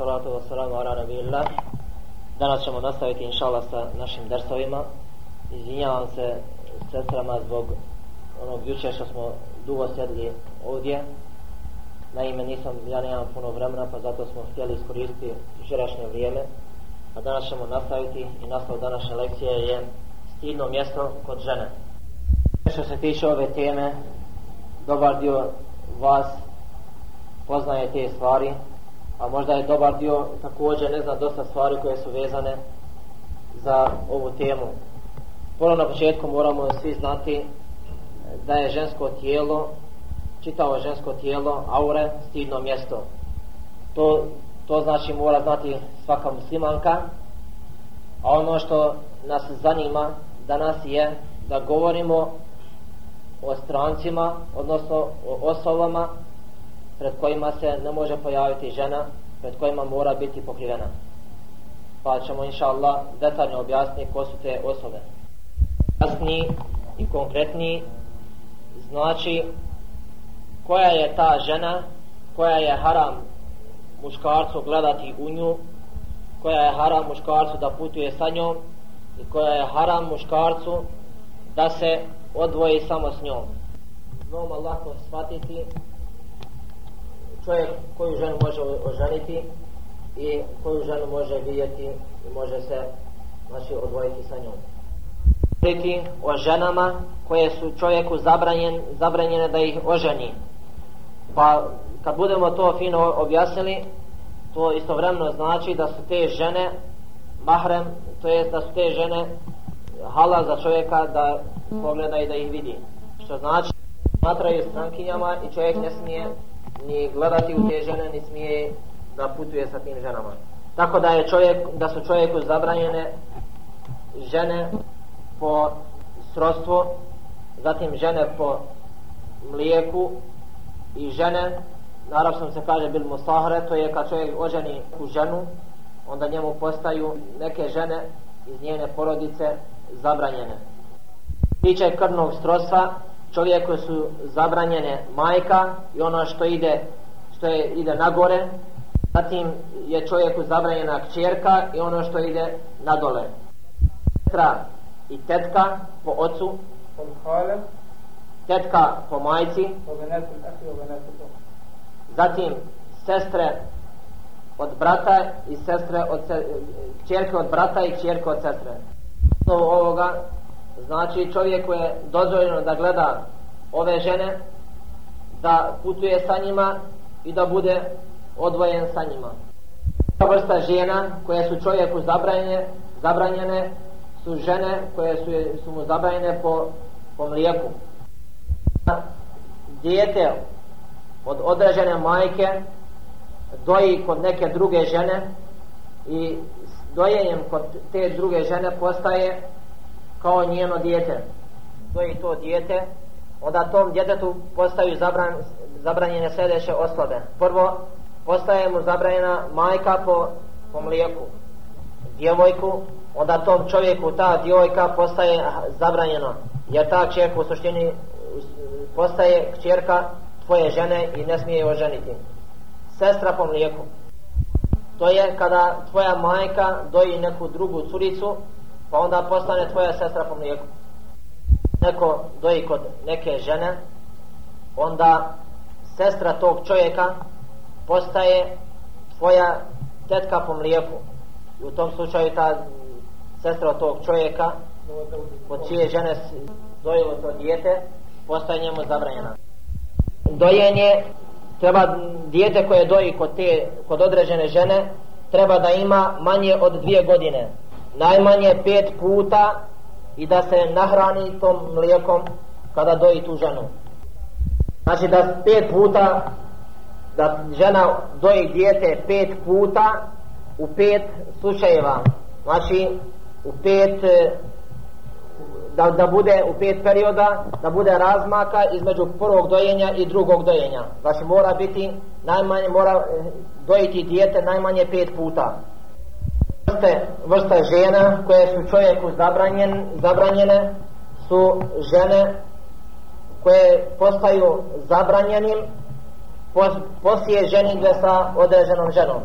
salatu wa salamu ala nabiyillah. Danas ćemo nastaviti inšala sa našim dersovima. Izvinjavam se sestrama zbog onog juče što smo dugo sjedli ovdje. Naime, nisam, ja nemam puno vremena, pa zato smo htjeli iskoristiti jučerašnje vrijeme. A danas ćemo nastaviti i naslov današnje lekcije je stidno mjesto kod žene. Što se tiče ove teme, dobar dio vas poznaje te stvari, a možda je dobar dio također ne zna dosta stvari koje su vezane za ovu temu. Prvo na početku moramo svi znati da je žensko tijelo, čitavo žensko tijelo, aure, stidno mjesto. To, to znači mora znati svaka muslimanka, a ono što nas zanima danas je da govorimo o strancima, odnosno o osobama pred kojima se ne može pojaviti žena, pred kojima mora biti pokrivena. Pa ćemo, inša Allah, detaljno objasniti ko su te osobe. Jasni i konkretni znači koja je ta žena, koja je haram muškarcu gledati u nju, koja je haram muškarcu da putuje sa njom i koja je haram muškarcu da se odvoji samo s njom. Veoma lako shvatiti čovjek koju ženu može oženiti i koju ženu može vidjeti i može se znači, odvojiti sa njom. Govoriti o ženama koje su čovjeku zabranjen, zabranjene da ih oženi. Pa kad budemo to fino objasnili, to istovremeno znači da su te žene mahrem, to jest da su te žene hala za čovjeka da pogleda i da ih vidi. Što znači smatraju strankinjama i čovjek ne smije ni gledati u te žene, ni smije da putuje sa tim ženama. Tako da je čovjek, da su čovjeku zabranjene žene po srodstvu, zatim žene po mlijeku i žene, na arapskom se kaže bil musahre, to je kad čovjek oženi u ženu, onda njemu postaju neke žene iz njene porodice zabranjene. Tiče krvnog srodstva, čovjeku su zabranjene majka i ono što ide što je ide nagore zatim je čovjeku zabranjena kćerka i ono što ide nadole. Sestra i tetka po ocu tetka po majci zatim sestre od brata i sestre od se, kćerke od brata i kćerke od sestre. Ovoga znači čovjeku je dozvoljeno da gleda ove žene da putuje sa njima i da bude odvojen sa njima. Vrsta žena koje su čovjeku zabranjene zabranjene su žene koje su, su mu zabranjene po, po mlijeku. Dijete od određene majke doji kod neke druge žene i dojenjem kod te druge žene postaje kao njeno dijete. To je to dijete. Onda tom djetetu postaju zabran, zabranjene sljedeće osobe. Prvo postaje mu zabranjena majka po, po mlijeku djevojku. Onda tom čovjeku ta djevojka postaje zabranjeno jer ta čerka u suštini postaje čerka tvoje žene i ne smije je oženiti. Sestra po mlijeku. To je kada tvoja majka doji neku drugu curicu pa onda postane tvoja sestra po mlijeku. Neko doji kod neke žene onda sestra tog čovjeka postaje tvoja tetka po mlijeku. I u tom slučaju ta sestra tog čovjeka od čije žene dojilo to dijete postaje njemu zabranjena. Dojenje treba dijete koje doji kod, te, kod određene žene treba da ima manje od dvije godine najmanje pet puta i da se nahrani tom mlijekom kada doji tu ženu. Znači da pet puta da žena doji dijete pet puta u pet slučajeva. Znači u pet e, da, da bude u pet perioda da bude razmaka između prvog dojenja i drugog dojenja. Znači mora biti najmanje mora e, dojiti dijete najmanje pet puta vrste, vrsta žena koje su čovjeku zabranjen, zabranjene su žene koje postaju zabranjenim pos, poslije ženitve sa određenom ženom.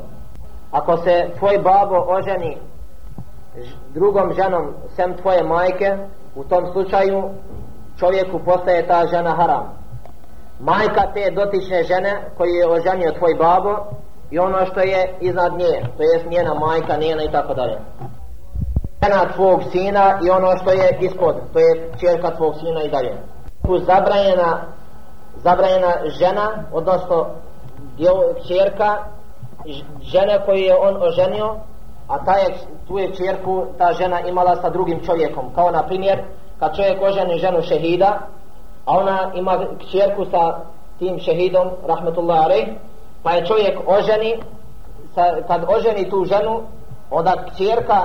ako se tvoj babo oženi drugom ženom sem tvoje majke u tom slučaju čovjeku postaje ta žena haram majka te dotične žene koji je oženio tvoj babo i ono što je iznad nje to je njena majka, njena i tako dalje. Žena tvog sina i ono što je ispod to je čerka tvog sina i dalje. Tu zabranjena zabranjena žena odnosno čerka žene koju je on oženio a ta je, tu je čerku ta žena imala sa drugim čovjekom. Kao na primjer kad čovjek oženi ženu šehida a ona ima čerku sa tim šehidom rahmetullah alaih pa je čovjek oženi sa, kad oženi tu ženu onda čerka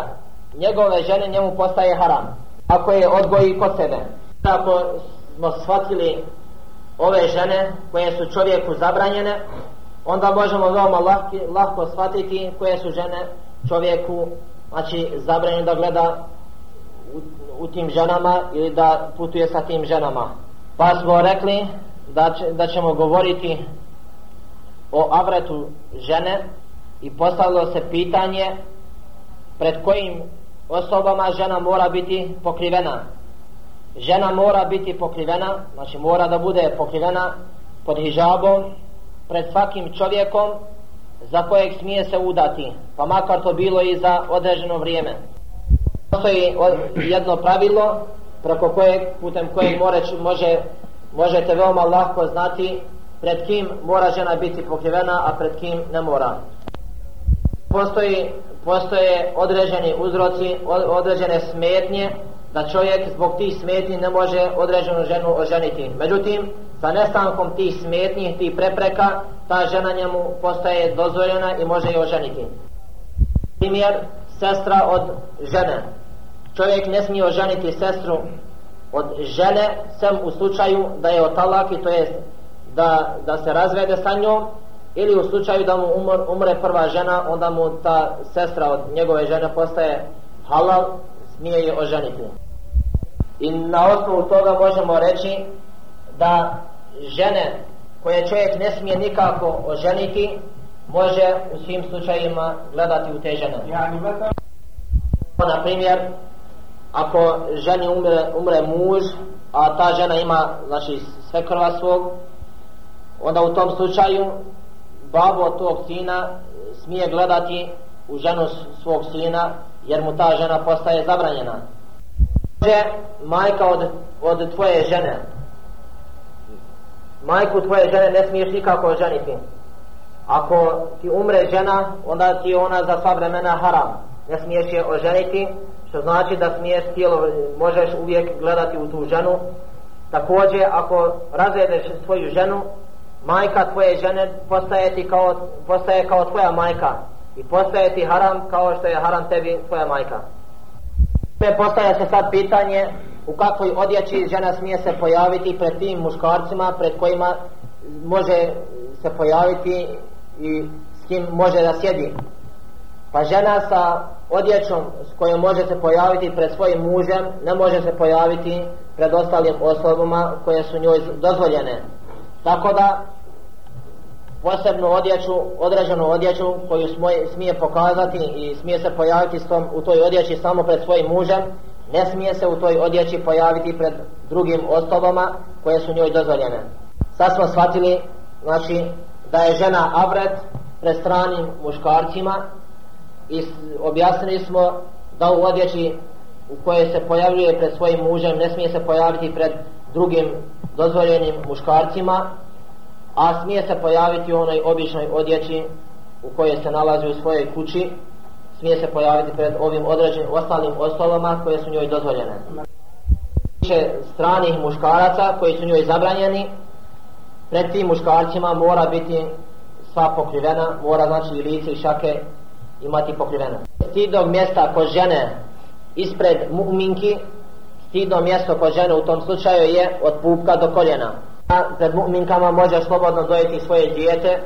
njegove žene njemu postaje haram ako je odgoji kod sebe. Ako smo shvatili ove žene koje su čovjeku zabranjene onda možemo veoma lahki, lahko shvatiti koje su žene čovjeku znači zabranjeno da gleda u, u tim ženama ili da putuje sa tim ženama. Pa smo rekli da, će, da ćemo govoriti o avretu žene i postavilo se pitanje pred kojim osobama žena mora biti pokrivena. Žena mora biti pokrivena znači mora da bude pokrivena pod hijabom pred svakim čovjekom za kojeg smije se udati pa makar to bilo i za određeno vrijeme. Postoji jedno pravilo preko kojeg, putem kojeg more, može, možete veoma lahko znati pred kim mora žena biti pokrivena a pred kim ne mora postoji postoje određeni uzroci određene smetnje da čovjek zbog tih smetnji ne može određenu ženu oženiti. Međutim, sa nestankom tih smetnji, tih prepreka, ta žena njemu postaje dozvoljena i može je oženiti. Primjer, sestra od žene. Čovjek ne smije oženiti sestru od žene, sem u slučaju da je otalaki, to je da, da se razvede sa njom, ili u slučaju da mu umr, umre prva žena, onda mu ta sestra od njegove žene postaje halal, smije je oženiti. I na osnovu toga možemo reći da žene koje čovjek ne smije nikako oženiti, može u svim slučajima gledati u te žene. Na primjer, ako ženi umre, umre muž, a ta žena ima znači, sve krva svog, onda u tom slučaju babo tog sina smije gledati u ženu svog sina jer mu ta žena postaje zabranjena. Kaže majka od, od tvoje žene. Majku tvoje žene ne smiješ nikako ženiti ako ti umre žena onda ti ona za sva vremena haram. Ne smiješ je oženiti što znači da smiješ tijelo možeš uvijek gledati u tu ženu. Također ako razvedeš svoju ženu majka tvoje žene postaje ti kao, postaje kao tvoja majka i postaje ti haram kao što je haram tebi tvoja majka. Te postaje se sad pitanje u kakvoj odjeći žena smije se pojaviti pred tim muškarcima pred kojima može se pojaviti i s kim može da sjedi. Pa žena sa odjećom s kojom može se pojaviti pred svojim mužem ne može se pojaviti pred ostalim osobama koje su njoj dozvoljene tako da posebnu odjeću, određenu odjeću koju smije pokazati i smije se pojaviti s tom, u toj odjeći samo pred svojim mužem, ne smije se u toj odjeći pojaviti pred drugim osobama koje su njoj dozvoljene. Sad smo shvatili znači, da je žena avret pred stranim muškarcima i objasnili smo da u odjeći u kojoj se pojavljuje pred svojim mužem ne smije se pojaviti pred drugim dozvoljenim muškarcima a smije se pojaviti u onoj običnoj odjeći u kojoj se nalazi u svojoj kući smije se pojaviti pred ovim određenim ostalim osobama koje su njoj dozvoljene. Više stranih muškaraca koji su njoj zabranjeni pred tim muškarcima mora biti sva pokrivena mora znači i lice i šake imati pokrivena. Stidnog mjesta kod žene ispred mu'minki stidno mjesto kod žene u tom slučaju je od pupka do koljena A pred mu'minkama može slobodno dojeti svoje dijete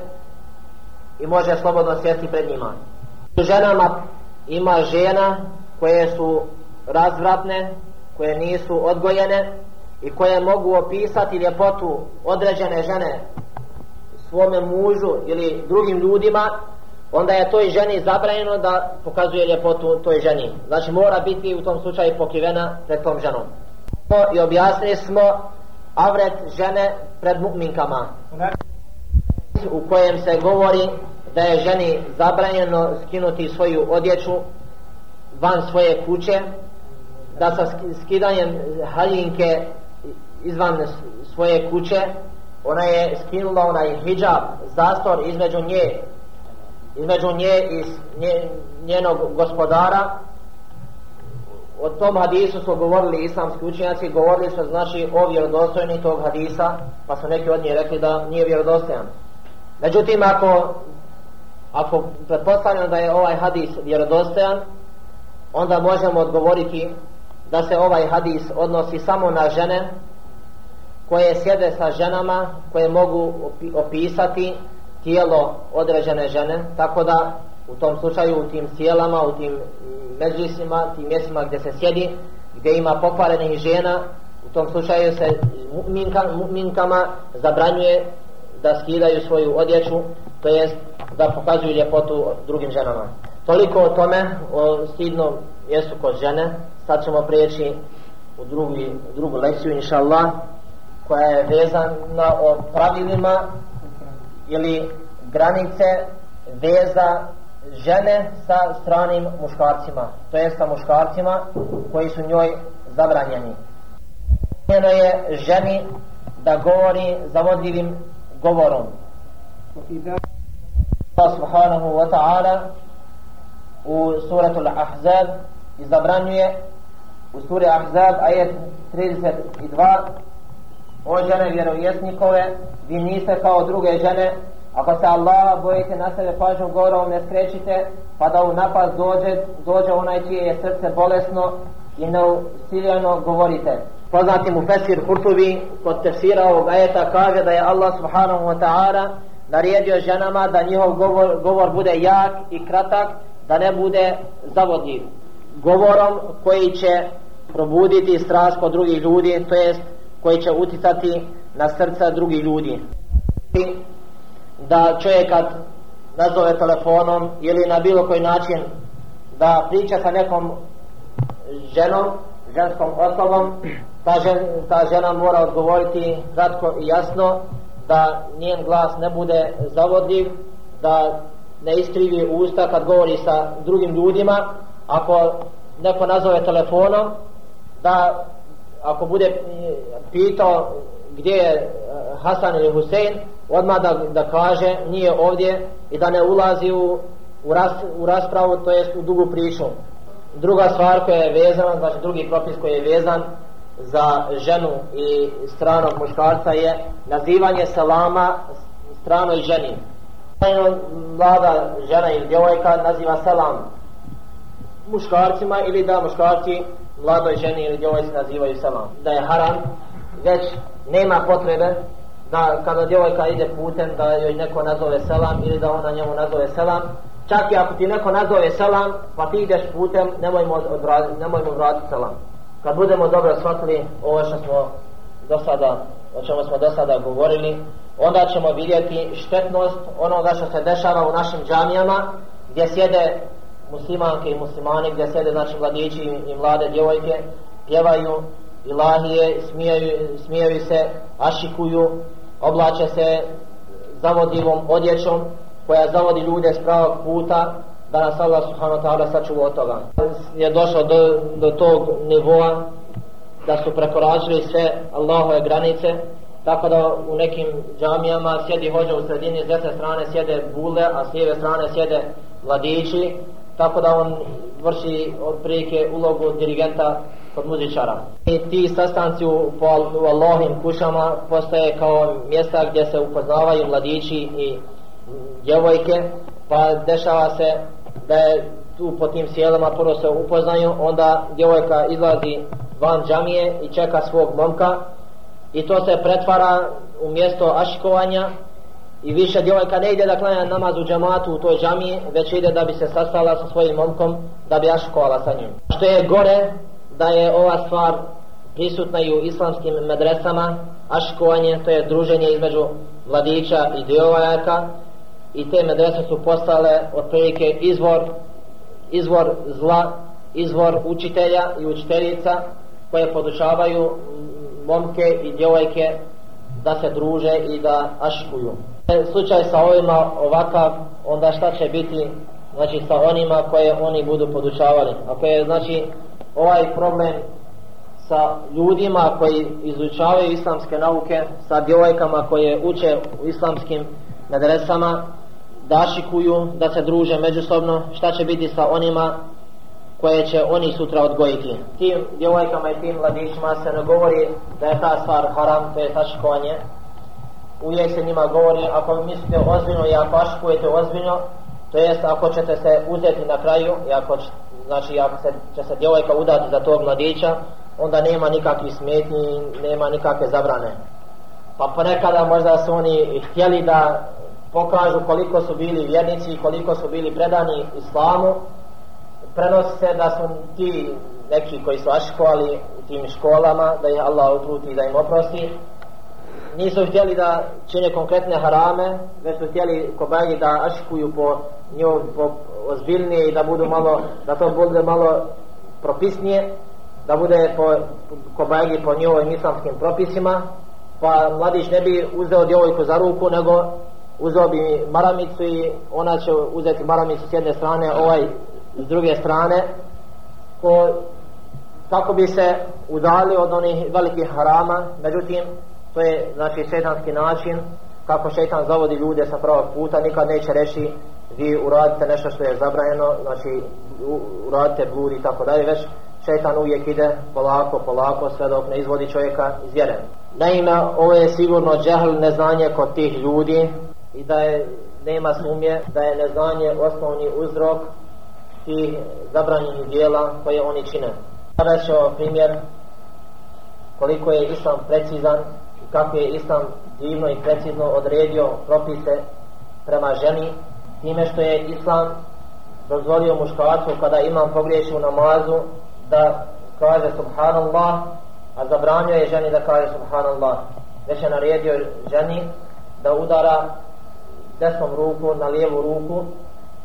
i može slobodno sjeti pred njima. U ženama ima žena koje su razvratne, koje nisu odgojene i koje mogu opisati ljepotu određene žene svome mužu ili drugim ljudima onda je toj ženi zabranjeno da pokazuje ljepotu toj ženi. Znači mora biti u tom slučaju pokrivena pred tom ženom. I objasnili smo avret žene pred mu'minkama u kojem se govori da je ženi zabranjeno skinuti svoju odjeću van svoje kuće da sa skidanjem haljinke izvan svoje kuće ona je skinula onaj hijab zastor između nje između nje i nje, njenog gospodara. O tom hadisu su govorili islamski učenjaci govorili su znači o vjerodostojni tog hadisa pa su neki od njih rekli da nije vjerodostojan. Međutim ako ako pretpostavljamo da je ovaj hadis vjerodostojan onda možemo odgovoriti da se ovaj hadis odnosi samo na žene koje sjede sa ženama koje mogu opisati tijelo određene žene tako da u tom slučaju u tim sjelama, u tim međusima tim mjestima gdje se sjedi gdje ima pokvarenih žena u tom slučaju se mu'minkama zabranjuje da skidaju svoju odjeću to jest da pokazuju ljepotu drugim ženama. Toliko o tome o stidnom mjestu kod žene. Sad ćemo prijeći u drugi, drugu lekciju inša Allah koja je vezana o pravilima ili granice veza žene sa stranim muškarcima to je sa muškarcima koji su njoj zabranjeni. Njeno je ženi da govori zavodljivim govorom. Allah subhanahu wa ta'ala u suratul Ahzab izabranjuje u suri Ahzab ajet 32 o žene vjerovjesnikove vi niste kao druge žene. Ako se Allaha bojite na sebe pažnju gorom ne skrećite pa da u napad dođe dođe onaj čije je srce bolesno i neusiljeno govorite. Poznati mu Fesir Kurtubi kod tefsira ovog ajeta kaže da je Allah subhanahu wa ta'ala naredio ženama da njihov govor, govor bude jak i kratak da ne bude zavodljiv. Govorom koji će probuditi strast kod drugih ljudi to jest koji će uticati na srca drugih ljudi. Da čovjek kad nazove telefonom ili na bilo koji način da priča sa nekom ženom ženskom osobom ta, žen, ta žena mora odgovoriti kratko i jasno da njen glas ne bude zavodljiv da ne iskrivi usta kad govori sa drugim ljudima. Ako neko nazove telefonom da ako bude pitao gdje je e, Hasan ili Husein odmah da, da kaže nije ovdje i da ne ulazi u, u, ras, u raspravu to jest u dugu priču. Druga stvar koja je vezana znači drugi propis koji je vezan za ženu i stranog muškarca je nazivanje selama stranoj ženi. Mlada žena ili djevojka naziva selam muškarcima ili da muškarci mladoj ženi ili djevojci nazivaju selam. Da je haram već nema potrebe da kada djevojka ide putem da joj neko nazove selam ili da ona njemu nazove selam. Čak i ako ti neko nazove selam pa ti ideš putem nemojmo, odvratiti, nemojmo vratiti selam. Kad budemo dobro shvatili ovo što smo do sada o čemu smo do sada govorili onda ćemo vidjeti štetnost onoga što se dešava u našim džamijama gdje sjede muslimanke i muslimani gdje sjede znači mladići i mlade djevojke pjevaju ilahije smijaju, smijaju se ašikuju oblače se zavodivom odjećom koja zavodi ljude s pravog puta da nas Allah subhanahu ta'ala sačuva od toga. Je došlo do, do tog nivoa da su prekoračili sve Allahove granice tako da u nekim džamijama sjedi hođa u sredini s desne strane sjede bule a s lijeve strane sjede mladići tako da on vrši od prilike ulogu dirigenta kod muzičara. I ti sastanci u, po, u Allahim kušama postaje kao mjesta gdje se upoznavaju mladići i djevojke, pa dešava se da je tu po tim sjelama prvo se upoznaju, onda djevojka izlazi van džamije i čeka svog momka i to se pretvara u mjesto ašikovanja i više djevojka ne ide da klanja namaz u džamatu u toj džamiji, već ide da bi se sastala sa svojim momkom da bi ašikovala sa njim. Što je gore, da je ova stvar prisutna i u islamskim medresama, ašikovanje, to je druženje između mladića i djevojaka, i te medrese su postale otprilike izvor izvor zla izvor učitelja i učiteljica koje podučavaju momke i djevojke da se druže i da aškuju. E, slučaj sa ovima ovakav, onda šta će biti znači sa onima koje oni budu podučavali. Ako je znači ovaj problem sa ljudima koji izučavaju islamske nauke, sa djevojkama koje uče u islamskim medresama, da šikuju, da se druže međusobno, šta će biti sa onima koje će oni sutra odgojiti. Tim djevojkama i tim mladićima se ne govori da je ta stvar haram, to je taškovanje. Uvijek se njima govori, ako mislite ozbiljno i ako aškujete ozbiljno, to jest ako ćete se uzeti na kraju, i ako, znači ako se, će se djevojka udati za tog mladića, onda nema nikakvih smetnji, nema nikakve zabrane. Pa ponekada možda su oni htjeli da pokažu koliko su bili vjernici i koliko su bili predani islamu, prenosi se da su ti neki koji su aškovali u tim školama, da ih Allah utruti i da im oprosti, nisu htjeli da čine konkretne harame, već su htjeli kobajni da aškuju po njom, po ozbiljnije i da budu malo, da to bude malo propisnije, da bude po kobajgi po njihovim islamskim propisima, pa mladić ne bi uzeo djevojku za ruku, nego uzeo bi maramicu i ona će uzeti maramicu s jedne strane, ovaj s druge strane ko, kako bi se udali od onih velikih harama. Međutim to je znači šetanski način kako šetan zavodi ljude sa pravog puta nikad neće reći vi uradite nešto što je zabranjeno znači uradite blud i tako dalje već šetan uvijek ide polako polako sve dok ne izvodi čovjeka iz vjere naime ovo je sigurno džehl neznanje kod tih ljudi i da je nema sumnje da je neznanje osnovni uzrok tih zabranjenih dijela koje oni čine. Sada ćemo primjer koliko je Islam precizan i kako je Islam divno i precizno odredio propise prema ženi time što je Islam dozvolio muškarcu kada imam pogriješi u namazu da kaže subhanallah a zabranio je ženi da kaže subhanallah. Već je naredio ženi da udara desnom ruku na lijevu ruku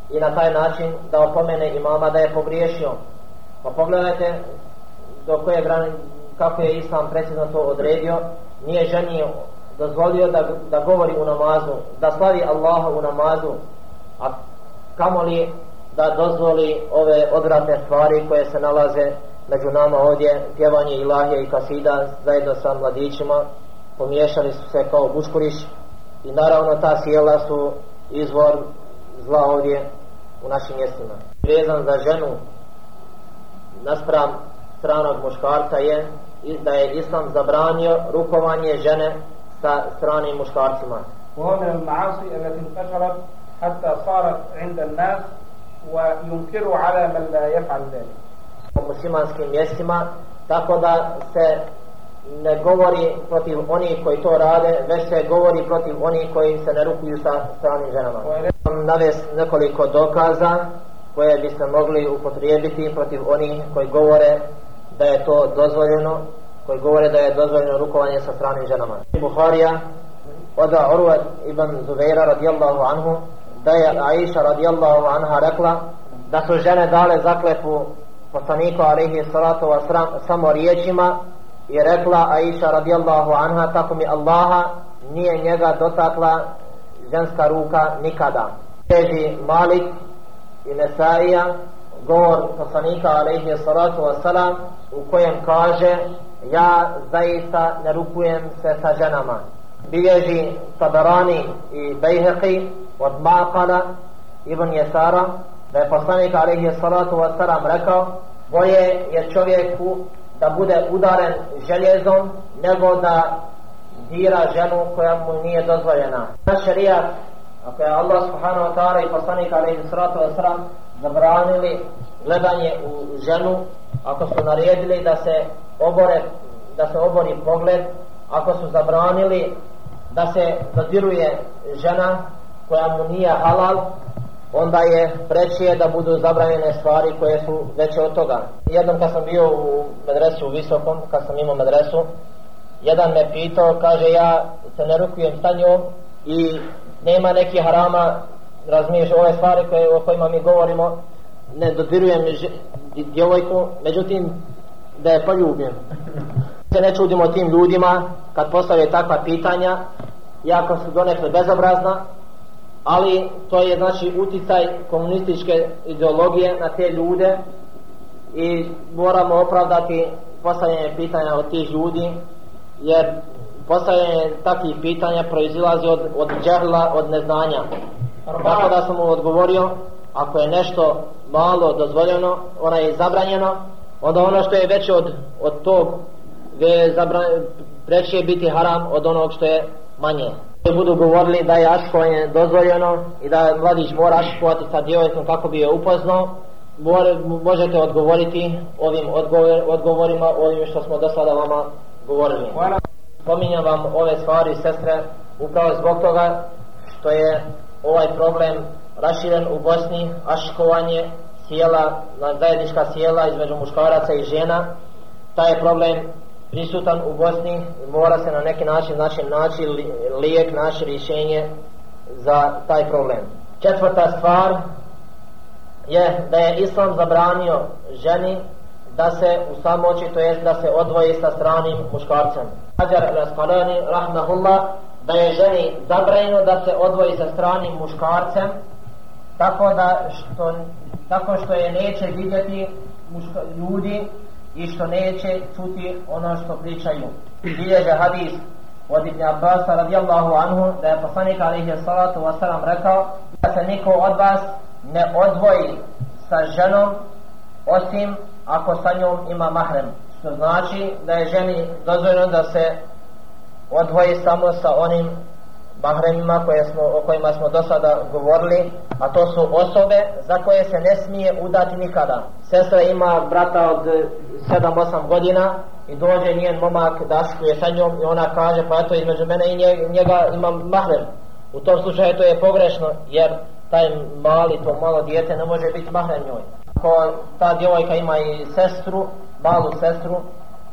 i na taj način da opomene imama da je pogriješio. Pa pogledajte do koje grani, kako je Islam precizno to odredio, nije ženi dozvolio da, da govori u namazu, da slavi Allaha u namazu, a kamo li da dozvoli ove odvratne stvari koje se nalaze među nama ovdje, pjevanje ilahije i kasida zajedno sa mladićima, pomiješali su se kao buškuriš i naravno ta sjela su izvor zla ovdje u našim mjestima. Vezan za ženu naspram stranog muškarca je da je Islam zabranio rukovanje žene sa stranim muškarcima. وهو من المعاصي التي انتشرت حتى صارت عند الناس وينكروا على من لا يفعل ذلك. U muslimanskim mjestima tako da se ne govori protiv onih koji to rade, već se govori protiv onih koji se ne rukuju sa stranim ženama. Naves nekoliko dokaza koje bi se mogli upotrijebiti protiv onih koji govore da je to dozvoljeno, koji govore da je dozvoljeno rukovanje sa stranim ženama. Buharija od Urwa ibn Zubaira radijallahu anhu da je Aisha radijallahu anha rekla da su žene dale zaklepu poslaniku alaihi salatu wasram samo riječima i rekla Aisha radijallahu anha tako mi Allaha nije njega dotakla ženska ruka nikada. Teži Malik i Nesaija govor poslanika alaihi salatu wasalam u kojem kaže ja zaista ne rukujem se sa ženama. Bilježi Tabarani i Bejheqi od Maqala ibn Jesara da je poslanik alaihi salatu wasalam rekao boje je čovjeku da bude udaren željezom nego da dira ženu koja mu nije dozvoljena. Na šarijat, ako je Allah subhanahu wa ta'ala i poslanik alaihi salatu wa zabranili gledanje u ženu, ako su naredili da se obore, da se obori pogled, ako su zabranili da se dodiruje žena koja mu nije halal, onda je preće da budu zabranjene stvari koje su veće od toga. Jednom kad sam bio u medresu u Visokom, kad sam imao medresu, jedan me pitao, kaže ja se ne rukujem sa njom i nema neki harama razmiješ ove stvari koje, o kojima mi govorimo ne dodirujem djevojku međutim da je poljubim se ne čudimo tim ljudima kad postave takva pitanja jako su donekle bezobrazna ali to je znači uticaj komunističke ideologije na te ljude i moramo opravdati postavljanje pitanja od tih ljudi jer postavljanje takvih pitanja proizilazi od, od džehla, od neznanja. Tako da sam mu odgovorio ako je nešto malo dozvoljeno ona je zabranjeno onda ono što je veće od, od tog je preći je biti haram od onog što je manje budu govorili da je aškovanje dozvoljeno i da mladić mora aškovati sa djevojkom kako bi je upoznao možete odgovoriti ovim odgovor, odgovorima ovim što smo do sada vama govorili. Pominjam vam ove stvari sestre upravo zbog toga što je ovaj problem raširen u Bosni aškovanje sjela, zajednička sjela između muškaraca i žena. Taj problem prisutan u Bosni mora se na neki način znači, naći lijek, naše rješenje za taj problem. Četvrta stvar je da je Islam zabranio ženi da se u samoći, to jest da se odvoji sa stranim muškarcem. Hajar Raskalani, rahmahullah, da je ženi zabranjeno da se odvoji sa stranim muškarcem, tako da što, tako što je neće vidjeti muška, ljudi i što neće čuti ono što pričaju. Bilježe hadis od Ibn Abbas radijallahu anhu da je poslanik alaihi salatu wasalam rekao da se niko od vas ne odvoji sa ženom osim ako sa njom ima mahrem. Što znači da je ženi dozvoljeno da se odvoji samo sa onim mahremima koje smo, o kojima smo do sada govorili, a to su osobe za koje se ne smije udati nikada. Sestra ima brata od 7-8 godina i dođe njen momak da aškuje sa njom i ona kaže pa eto između mene i njega imam mahrem. U tom slučaju to je pogrešno jer taj mali, to malo dijete ne može biti mahrem njoj. Ako ta djevojka ima i sestru, malu sestru,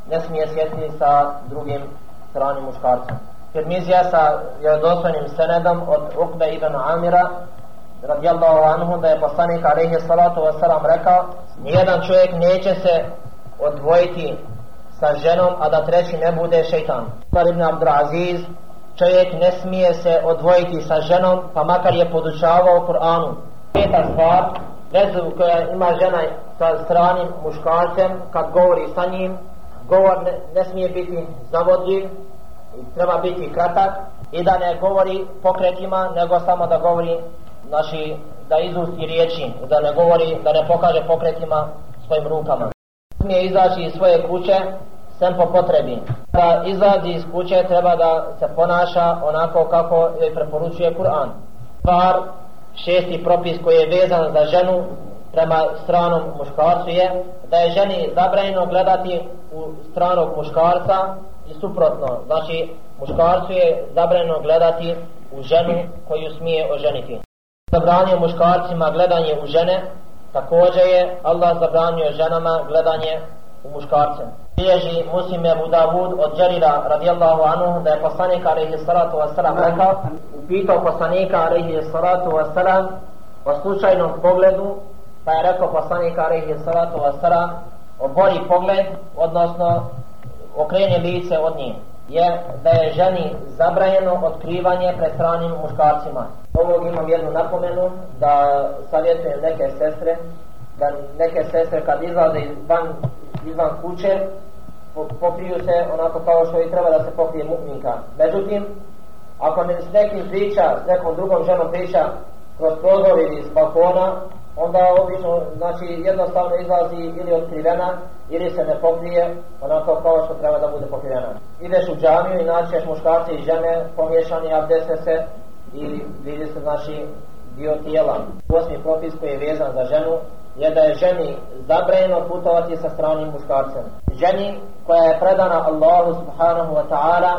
ne smije sjetiti sa drugim stranim muškarcem. Tirmizija sa vjerodostojnim senedom od Ukbe ibn Amira radijallahu anhu da je poslanik alaihi salatu wasalam rekao nijedan čovjek neće se odvojiti sa ženom a da treći ne bude šeitan. Umar ibn Abduraziz čovjek ne smije se odvojiti sa ženom pa makar je podučavao Kur'anu. Peta stvar vezu koja ima žena sa stranim muškarcem kad govori sa njim govor ne, ne smije biti zavodljiv treba biti kratak i da ne govori pokretima nego samo da govori naši da izusti riječi da ne govori da ne pokaže pokretima svojim rukama. Smije izaći iz svoje kuće sem po potrebi. Da izlazi iz kuće treba da se ponaša onako kako joj preporučuje Kur'an. Par šesti propis koji je vezan za ženu prema stranom muškarcu je da je ženi zabranjeno gledati u stranog muškarca i suprotno, znači muškarcu je zabrano gledati u ženu koju smije oženiti. Zabranio muškarcima gledanje u žene, također je Allah zabranio ženama gledanje u muškarce. Bilježi muslim je Budavud od Đerira radijallahu anhu da je poslanik alaihi salatu wasalam rekao, upitao poslanika alaihi salatu wasalam o slučajnom pogledu, pa je rekao poslanik alaihi salatu wasalam obori pogled, odnosno okrene lice od nje je da je ženi zabranjeno otkrivanje pred stranim muškarcima. Ovog imam jednu napomenu da savjetujem neke sestre da neke sestre kad izlaze van, izvan kuće pokriju se onako kao što i treba da se pokrije mukminka. Međutim, ako ne s nekim priča, s nekom drugom ženom priča kroz prozor ili iz balkona, onda obično, znači jednostavno izlazi ili otkrivena ili se ne pokrije onako kao što treba da bude pokrivena. Ideš u džamiju i naćeš muškarce i žene pomješani, abdese se i vidi se znači dio tijela. Osmi propis koji je vezan za ženu je da je ženi zabranjeno putovati sa stranim muškarcem. Ženi koja je predana Allahu subhanahu wa ta'ala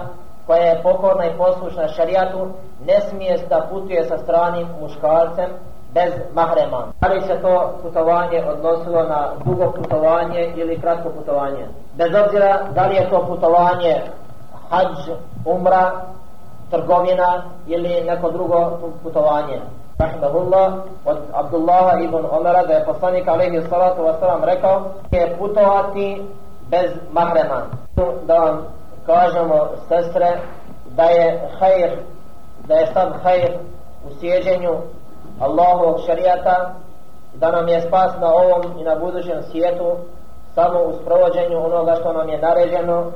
koja je pokorna i poslušna šarijatu ne smije da putuje sa stranim muškarcem bez mahrema. Da li se to putovanje odnosilo na dugo putovanje ili kratko putovanje? Bez obzira da li je to putovanje hađ, umra, trgovina ili neko drugo putovanje. Rahimahullah od Abdullaha ibn Omara da je poslanik alaihi salatu wasalam rekao je putovati bez mahrema. Da vam kažemo sestre da je hajr, da je sad hajr u sjeđenju Allahovog šarijata da nam je spas na ovom i na budućem svijetu samo u sprovođenju onoga što nam je naređeno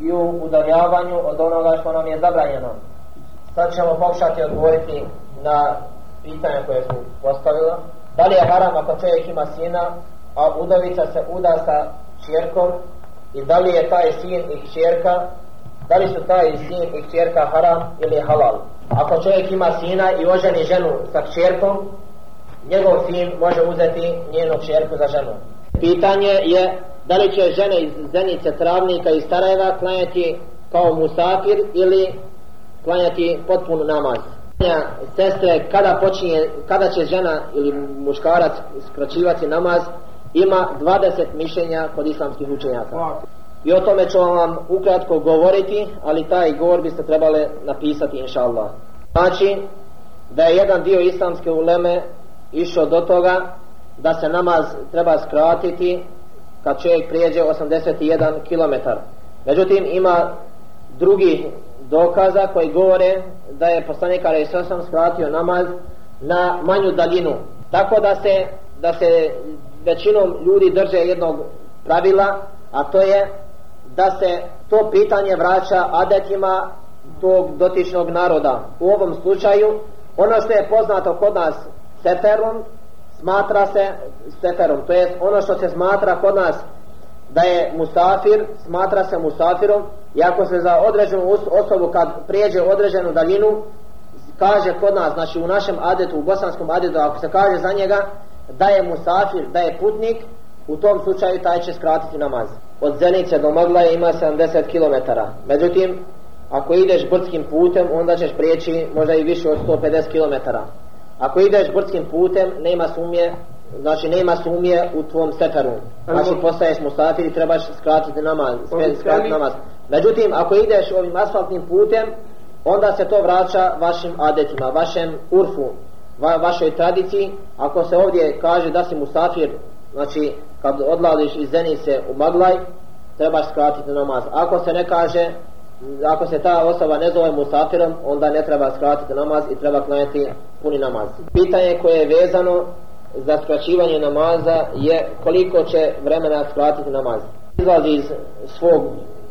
i u udaljavanju od onoga što nam je zabranjeno. Sad ćemo pokušati odgovoriti na pitanja koje su postavila. Da li je haram ako čovjek ima sina, a udovica se uda sa čjerkom i da li je taj sin i čjerka, da li su taj sin i čjerka haram ili halal. Ako čovjek ima sina i oženi ženu sa čjerkom, njegov sin može uzeti njenu čjerku za ženu. Pitanje je da li će žene iz Zenice, Travnika i Starajeva klanjati kao musafir ili klanjati potpun namaz. Sestre, kada počinje, kada će žena ili muškarac skraćivati namaz, ima 20 mišljenja kod islamskih učenjaka. I o tome ću vam ukratko govoriti, ali taj govor biste trebali napisati, inša Allah. Znači, da je jedan dio islamske uleme išao do toga da se namaz treba skratiti kad čovjek prijeđe 81 km. Međutim, ima drugi dokaza koji govore da je poslanik Ali Sosam skratio namaz na manju daljinu. Tako da se, da se većinom ljudi drže jednog pravila, a to je da se to pitanje vraća adetima tog dotičnog naroda. U ovom slučaju, ono što je poznato kod nas seferom, smatra se seferom, to jest ono što se smatra kod nas da je musafir, smatra se musafirom, i ako se za određenu osobu kad prijeđe određenu daljinu, kaže kod nas, znači u našem adetu, u bosanskom adetu, ako se kaže za njega da je musafir, da je putnik, u tom slučaju taj će skratiti namaz. Od Zenice do Maglaje ima 70 km. Međutim, ako ideš brdskim putem, onda ćeš prijeći možda i više od 150 km. Ako ideš brdskim putem, nema sumnje, znači nema sumnje u tvom seferu. Znači postaješ musafir i trebaš skratiti namaz, skratiti namaz. Međutim, ako ideš ovim asfaltnim putem, onda se to vraća vašim adetima, vašem urfu, va, vašoj tradiciji. Ako se ovdje kaže da si musafir, znači kad odlaziš iz Zenice u Maglaj, trebaš skratiti namaz. Ako se ne kaže, ako se ta osoba ne zove musafirom, onda ne treba skratiti namaz i treba klanjati puni namaz. Pitanje koje je vezano za skraćivanje namaza je koliko će vremena skratiti namaz. Izlazi iz svog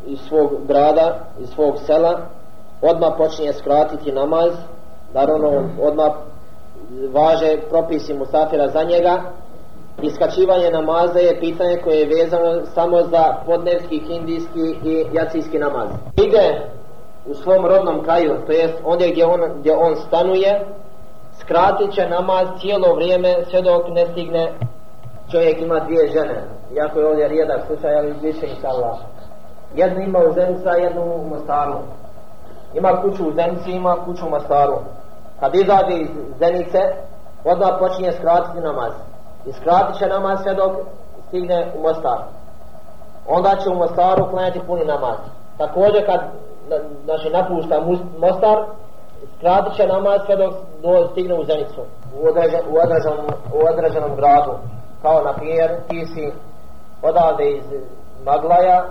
iz svog grada, iz svog sela, odmah počinje skratiti namaz, naravno odmah važe propisi musafira za njega, iskačivanje namaza je pitanje koje je vezano samo za podnevski, hindijski i jacijski namaz. Ide u svom rodnom kraju, to jest ondje gdje on, gdje on stanuje, skratit će namaz cijelo vrijeme sve dok ne stigne čovjek ima dvije žene. Iako je ovdje rijedak slučaj, ali više inša Allah jednu ima u Zemca, jednu u Mostaru. Ima kuću u Zemci, ima kuću u Mostaru. Kad izađe iz Zenice, odmah počinje skratiti namaz. I skratit će namaz sve dok stigne u Mostar. Onda će u Mostaru klanjati puni namaz. Također kad znači, napušta Mostar, skratit će namaz sve dok do, stigne u Zenicu. U, određen, u, određenom, u određenom gradu. Kao na primjer, ti si odavde iz Maglaja,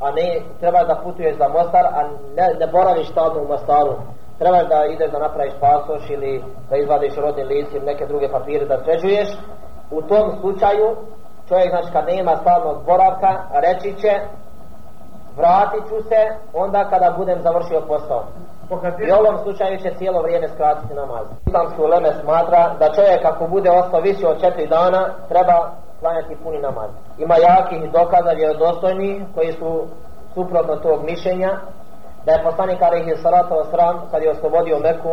a ne treba da putuješ za Mostar, a ne, ne boraviš stalno u Mostaru. Trebaš da ideš da napraviš pasoš ili da izvadiš rodni list ili neke druge papire da sređuješ. U tom slučaju čovjek znači kad nema stalnog boravka reći će vratit ću se onda kada budem završio posao. I u ovom slučaju će cijelo vrijeme skratiti namaz. Islamski uleme smatra da čovjek ako bude ostao više od četiri dana treba klanjati puni namaz. Ima jakih dokaza vjerodostojni koji su suprotno tog mišljenja da je poslanik Alihi Salatu Osram kad je oslobodio Meku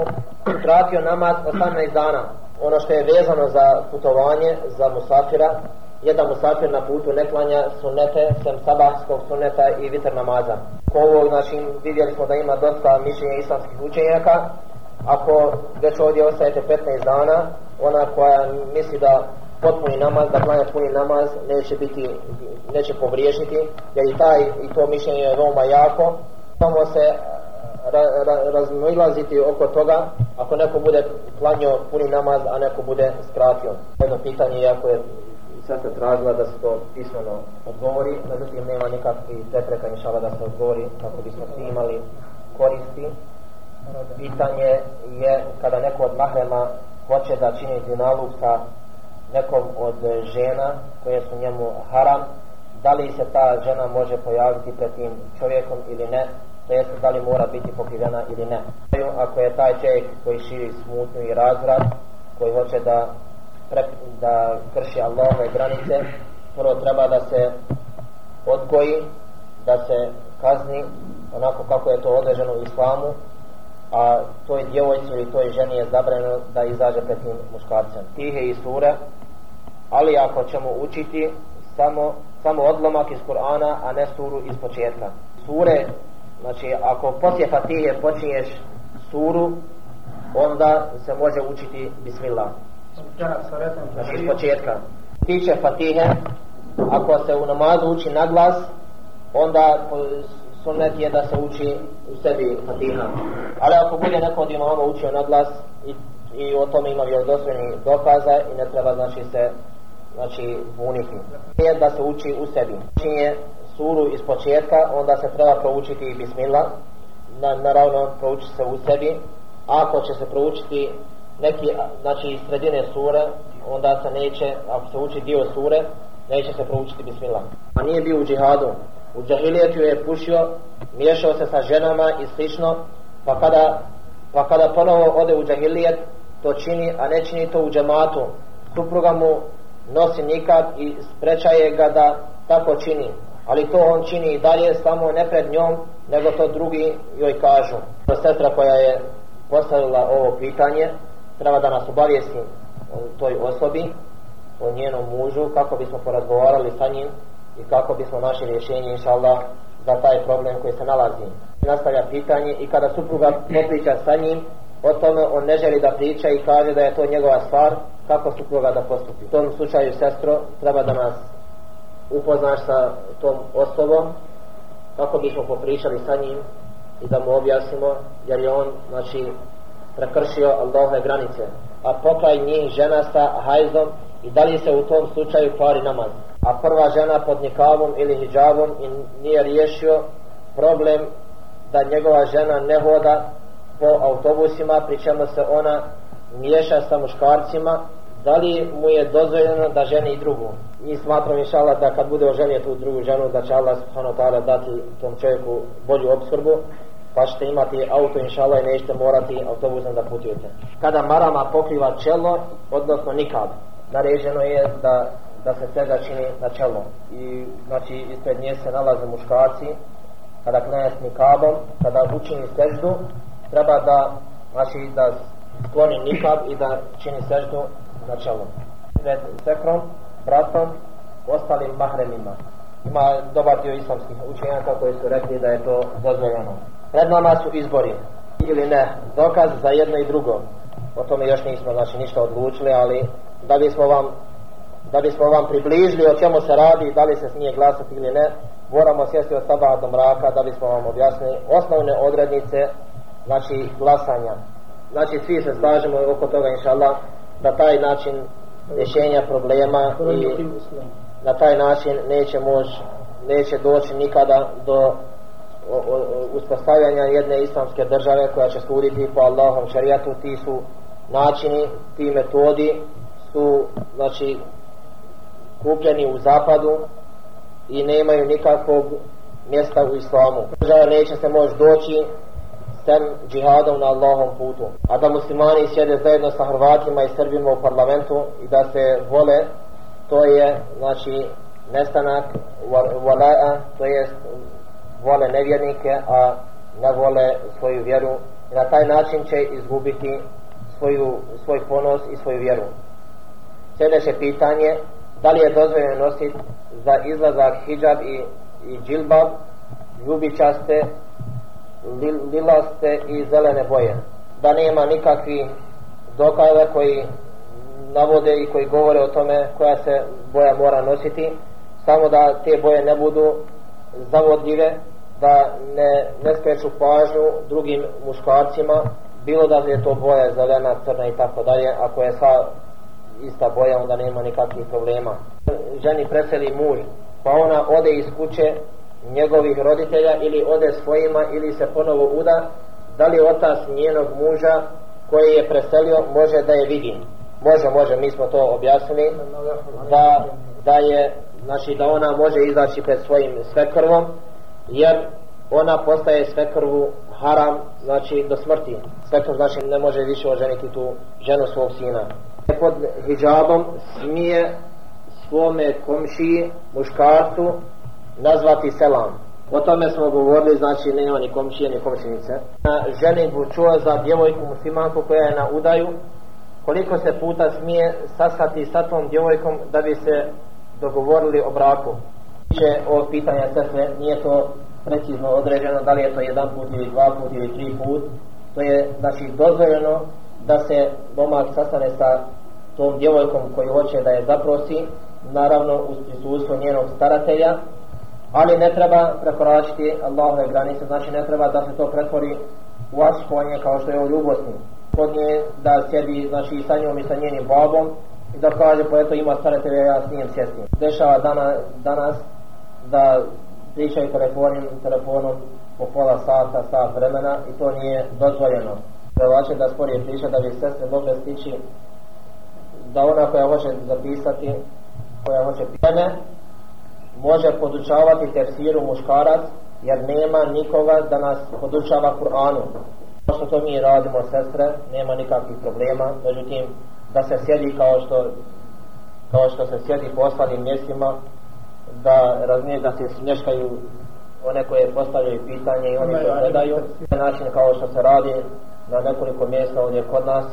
kratio namaz 18 dana. Ono što je vezano za putovanje, za musafira, je da musafir na putu ne klanja sunnete, sem sabahskog sunneta i vitr namaza. Ko ovo, znači, vidjeli smo da ima dosta mišljenja islamskih učenjaka. Ako već ovdje ostajete 15 dana, ona koja misli da potpuni namaz, da klanja puni namaz, neće biti, neće pogriješiti jer i taj, i to mišljenje je veoma jako. Samo se ra, ra, razmilaziti oko toga ako neko bude klanio puni namaz, a neko bude skratio. Jedno pitanje, iako je sve tražila da se to pismeno odgovori, međutim nema nikakvih prepreka inšala da se odgovori kako bismo svi imali koristi. Pitanje je kada neko od mahrema hoće da čini dinalog sa nekom od žena koje su njemu haram, da li se ta žena može pojaviti pred tim čovjekom ili ne, to jest da li mora biti pokrivena ili ne. Ako je taj čovjek koji širi smutnju i razrad, koji hoće da, da krši Allahove granice, prvo treba da se odgoji, da se kazni onako kako je to određeno u islamu, a toj djevojci ili toj ženi je zabranjeno da izađe pred tim muškarcem. Tihe i sure, ali ako ćemo učiti samo, samo odlomak iz Kur'ana, a ne suru iz početka. Sure, znači ako poslije Fatihe počinješ suru, onda se može učiti Bismillah. Znači iz početka. Tiče Fatihe, ako se u namazu uči na glas, onda sunnet je da se uči u sebi Fatiha. Ali ako bude neko od imama učio na glas i, i o tome ima vjerodostojni dokaza i ne treba znači se znači buniti. Je da se uči u sebi. Učinje suru iz početka, onda se treba proučiti bismillah. Na, naravno prouči se u sebi. Ako će se proučiti neki, znači iz sredine sure, onda se neće, ako se uči dio sure, neće se proučiti bismillah. A nije bio u džihadu, u džahilijetu je pušio, miješao se sa ženama i slično, pa kada, pa kada ponovo ode u džahilijet, to čini, a ne čini to u džematu. Supruga mu nosi nikad i sprečaje ga da tako čini. Ali to on čini i dalje, samo ne pred njom, nego to drugi joj kažu. Sestra koja je postavila ovo pitanje, treba da nas obavijesti o toj osobi, o njenom mužu, kako bismo porazgovarali sa njim i kako bismo našli rješenje inša Allah za taj problem koji se nalazi. Nastavlja pitanje i kada supruga popriča sa njim, o tome on ne želi da priča i kaže da je to njegova stvar, kako supruga da postupi. U tom slučaju, sestro, treba da nas upoznaš sa tom osobom, kako bismo popričali sa njim i da mu objasnimo, jer je on, znači, prekršio Allahove granice. A pokraj njih žena sa hajzom i da li se u tom slučaju kvari namaz a prva žena pod nikavom ili hijabom i nije riješio problem da njegova žena ne hoda po autobusima pri čemu se ona miješa sa muškarcima da li mu je dozvoljeno da ženi i drugu? I smatram inšala da kad bude oženio tu drugu ženu da će Allah subhanahu ta'ala dati tom čovjeku bolju obskrbu pa ćete imati auto inšala i nećete morati autobusom da putujete. Kada marama pokriva čelo odnosno nikad naređeno je da da se sežda čini na čelo. I znači ispred nje se nalaze muškarci kada klanja s nikabom kada učini seždu treba da znači da skloni nikab i da čini seždu na čelo pred sekrom, bratom ostalim mahremima. Ima dobar dio islamskih učenjaka koji su rekli da je to dozvoljeno. Pred nama su izbori. Ili ne dokaz za jedno i drugo. O tome još nismo znači ništa odlučili ali da bismo vam da bismo vam približili o čemu se radi, da li se smije glasati ili ne, moramo sjesti od sabah do mraka da bismo vam objasnili osnovne odrednice, znači glasanja. Znači svi se slažemo oko toga, inša Allah, na taj način rješenja problema i na taj način neće moć neće doći nikada do uspostavljanja jedne islamske države koja će suditi po Allahom šarijatu, ti su načini, ti metodi su, znači, kupljeni u zapadu i nemaju nikakvog mjesta u islamu. Država neće se moći doći ter džihadom na Allahom putu. A da muslimani sjede zajedno sa Hrvatima i Srbima u parlamentu i da se vole, to je znači nestanak valaja, to je vole nevjernike, a ne vole svoju vjeru. I na taj način će izgubiti svoju, svoj ponos i svoju vjeru. Sljedeće pitanje, da li je dozvoljeno nositi za izlazak hijab i, i džilbab ljubičaste lilaste i zelene boje. Da nema nikakvi dokaza koji navode i koji govore o tome koja se boja mora nositi samo da te boje ne budu zavodljive da ne, ne skreću pažnju drugim muškarcima bilo da je to boja zelena, crna i tako dalje ako je sva ista boja onda nema nikakvih problema. Ženi preseli muž pa ona ode iz kuće njegovih roditelja ili ode svojima ili se ponovo uda da li otac njenog muža koji je preselio može da je vidi može, može, mi smo to objasnili da, da je znači da ona može izaći pred svojim svekrvom jer ona postaje svekrvu haram znači do smrti. Svekrv znači ne može više oženiti tu ženu svog sina. Pod hijabom smije svome komšiji muškarcu nazvati selam. O tome smo govorili znači nema ni komšije ni komšinice. Na ženitbu čuo za djevojku muslimanku koja je na udaju. Koliko se puta smije sastati sa tom djevojkom da bi se dogovorili o braku? Više o pitanja sestre nije to precizno određeno da li je to jedan put ili dva put ili tri put. To je znači dozvoljeno da se domak sastane sa tom djevojkom koji hoće da je zaprosi naravno uz prisustvo njenog staratelja ali ne treba prekoračiti Allahove granice znači ne treba da se to pretvori u aškovanje kao što je u ljubosni kod nje da sjedi znači sa njom i sa njenim babom i da kaže pa eto ima staratelja ja s njim sjestim dešava dana, danas da pričaju telefonim, telefonom po pola sata, sat vremena i to nije dozvoljeno. Prelače da sporije priča da bi sestre mogle stići da ona koja hoće zapisati, koja hoće pitanje, može podučavati tefsiru muškarac jer nema nikoga da nas podučava Kur'anu. Kao što to mi radimo sestre, nema nikakvih problema, međutim da se sjedi kao što kao što se sjedi po ostalim mjestima da raznije da se smješkaju one koje postavljaju pitanje i one koje gledaju na način kao što se radi na nekoliko mjesta ovdje kod nas